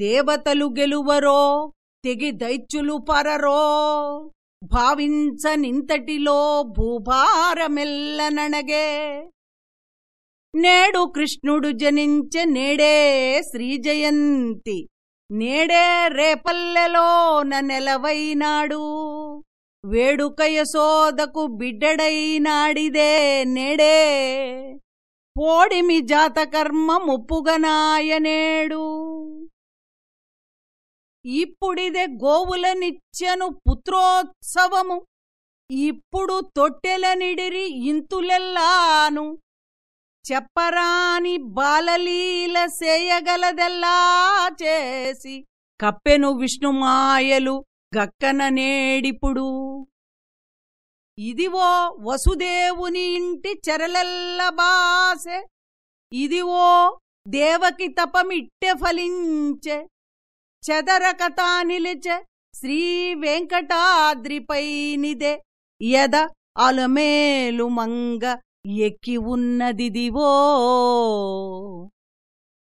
దేవతలు గెలువరో తెగి దైత్యులు పరరో. భావించనింతటిలో భూభారమెల్లననగే. నేడు కృష్ణుడు జనించె నేడే శ్రీజయంతి. నేడే రేపల్లెలోన నెలవైనాడు. వేడుక యశోదకు బిడ్డడైనాడిదే నేడే. పోడిమి జాతకర్మ ముప్పుగనాయనేడు ఇప్పుడిదే గోవులనిచ్చెను పుత్రోత్సవము. ఇప్పుడు తొట్టెలనిడిరి ఇంతులెల్లాను. చెప్పరాని బాలలీల సేయగలదెల్లా చేసి కప్పెను విష్ణుమాయలు గక్కన నేడిపుడు. ఇదివో వసుదేవుని ఇంటి చెరలెల్ల బాసె. ఇదివో దేవకి తపమిట్టె ఫలించె. చెదరకతా నిలిచ శ్రీ వెంకటాద్రిపైనిదే. యద అలమేలు మంగ ఎక్కి ఉన్నదిదివో.